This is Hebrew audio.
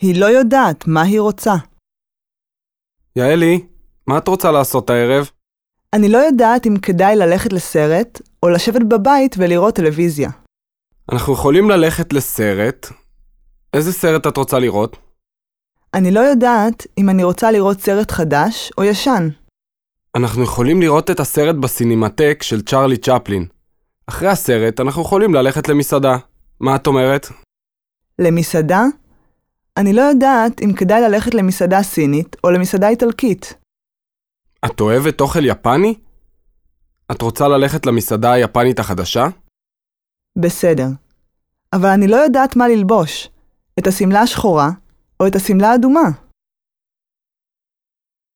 היא לא יודעת מה היא רוצה. יעלי, מה את רוצה לעשות הערב? אני לא יודעת אם כדאי ללכת לסרט, או לשבת בבית ולראות טלוויזיה. אנחנו יכולים ללכת לסרט. איזה סרט את רוצה לראות? אני לא יודעת אם אני רוצה לראות סרט חדש או ישן. אנחנו יכולים לראות את הסרט בסינמטק של צ'רלי צ'פלין. אחרי הסרט אנחנו יכולים ללכת למסעדה. מה את אומרת? למסעדה? אני לא יודעת אם כדאי ללכת למסעדה סינית או למסעדה איטלקית. את אוהבת אוכל יפני? את רוצה ללכת למסעדה היפנית החדשה? בסדר. אבל אני לא יודעת מה ללבוש. את השמלה השחורה או את השמלה האדומה.